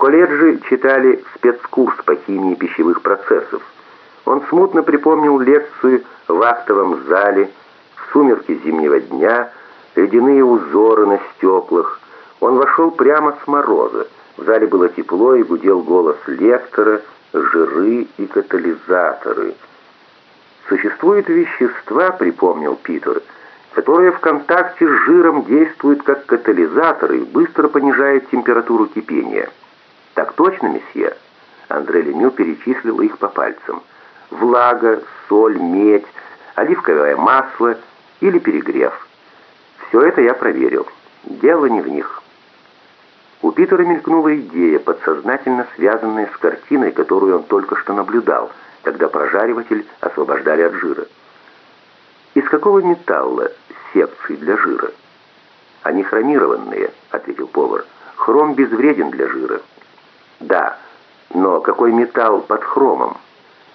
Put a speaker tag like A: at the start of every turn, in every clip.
A: колледже читали спецкурс по химии пищевых процессов. Он смутно припомнил лекцию в актовом зале, в сумерки зимнего дня, ледяные узоры на стеклах. Он вошел прямо с мороза. В зале было тепло и гудел голос лектора, жиры и катализаторы. Существуют вещества, припомнил Питер, которые в контакте с жиром действуют как катализаторы и быстро понижают температуру кипения. Так точно, месье? Андре Лемю перечислил их по пальцам. Влага, соль, медь, оливковое масло или перегрев. Все это я проверил. Дело не в них. У Питера мелькнула идея, подсознательно связанная с картиной, которую он только что наблюдал, когда прожариватель освобождали от жира. «Из какого металла секции для жира?» «Они хромированные», — ответил повар. «Хром безвреден для жира». «Да, но какой металл под хромом?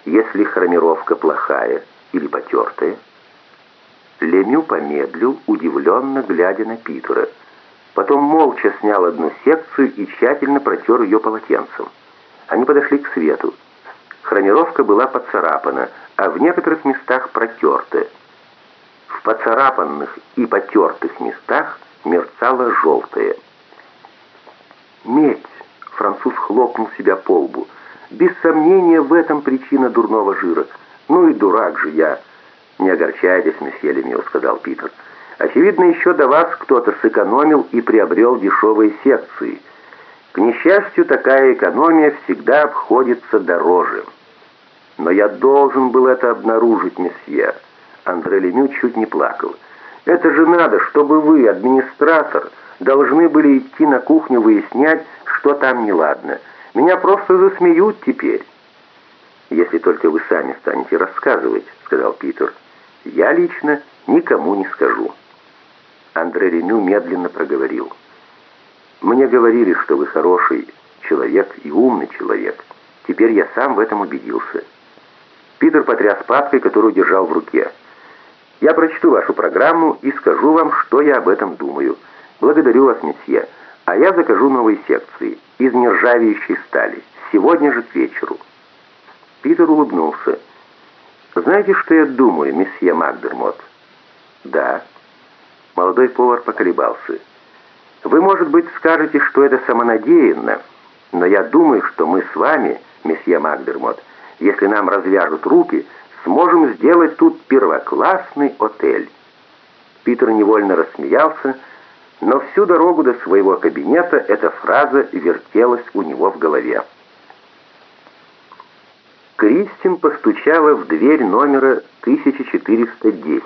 A: Если хромировка плохая или потертая?» Лемю помедлил, удивленно глядя на Питера. Потом молча снял одну секцию и тщательно протер ее полотенцем. Они подошли к свету. Хромировка была поцарапана, а в некоторых местах протерта. В поцарапанных и потертых местах мерцало желтое. «Медь!» — француз хлопнул себя по лбу. «Без сомнения, в этом причина дурного жира. Ну и дурак же я!» «Не огорчайтесь, месье Лемью», — сказал Питер. «Очевидно, еще до вас кто-то сэкономил и приобрел дешевые секции. К несчастью, такая экономия всегда обходится дороже». «Но я должен был это обнаружить, месье». Андре Лемю чуть не плакал. «Это же надо, чтобы вы, администратор, должны были идти на кухню выяснять, что там неладно. Меня просто засмеют теперь». «Если только вы сами станете рассказывать», — сказал Питер. Я лично никому не скажу». Андре Реню медленно проговорил. «Мне говорили, что вы хороший человек и умный человек. Теперь я сам в этом убедился». Питер потряс папкой, которую держал в руке. «Я прочту вашу программу и скажу вам, что я об этом думаю. Благодарю вас, месье. А я закажу новые секции из нержавеющей стали. Сегодня же к вечеру». Питер улыбнулся. «Знаете, что я думаю, месье Макдермот?» «Да». Молодой повар поколебался. «Вы, может быть, скажете, что это самонадеянно, но я думаю, что мы с вами, месье Макдермот, если нам развяжут руки, сможем сделать тут первоклассный отель». Питер невольно рассмеялся, но всю дорогу до своего кабинета эта фраза вертелась у него в голове. Кристин постучала в дверь номера 1410.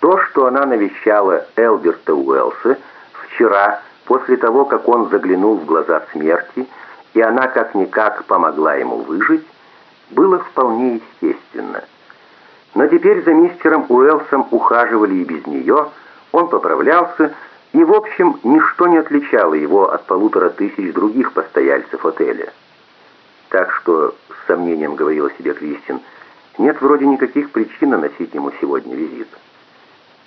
A: То, что она навещала Элберта Уэллса вчера, после того, как он заглянул в глаза смерти, и она как-никак помогла ему выжить, было вполне естественно. Но теперь за мистером Уэллсом ухаживали и без нее, он поправлялся, и, в общем, ничто не отличало его от полутора тысяч других постояльцев отеля. Так что, с сомнением говорила себе Кристин, нет вроде никаких причин наносить ему сегодня визит.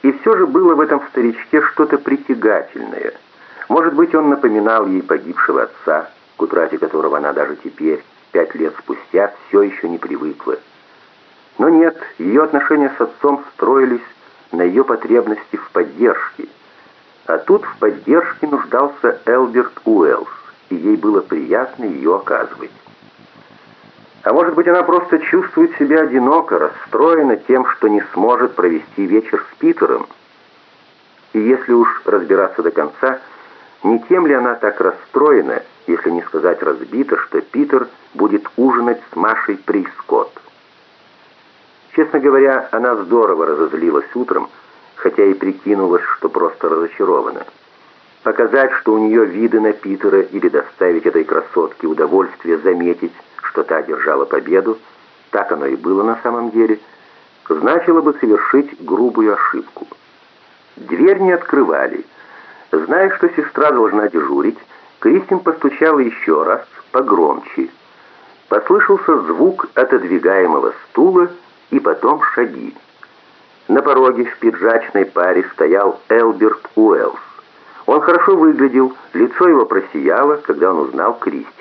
A: И все же было в этом старичке что-то притягательное. Может быть, он напоминал ей погибшего отца, к утрате которого она даже теперь, пять лет спустя, все еще не привыкла. Но нет, ее отношения с отцом строились на ее потребности в поддержке. А тут в поддержке нуждался Элберт Уэллс, и ей было приятно ее оказывать. А может быть, она просто чувствует себя одиноко, расстроена тем, что не сможет провести вечер с Питером. И если уж разбираться до конца, не тем ли она так расстроена, если не сказать разбита, что Питер будет ужинать с Машей Прискотт. Честно говоря, она здорово разозлилась утром, хотя и прикинулась, что просто разочарована. Показать, что у нее виды на Питера или доставить этой красотке удовольствие заметить, что та держала победу, так оно и было на самом деле, значило бы совершить грубую ошибку. Дверь не открывали. Зная, что сестра должна дежурить, Кристин постучала еще раз, погромче. Послышался звук отодвигаемого стула и потом шаги. На пороге в пиджачной паре стоял Элберт Уэллс. Он хорошо выглядел, лицо его просияло, когда он узнал Кристи.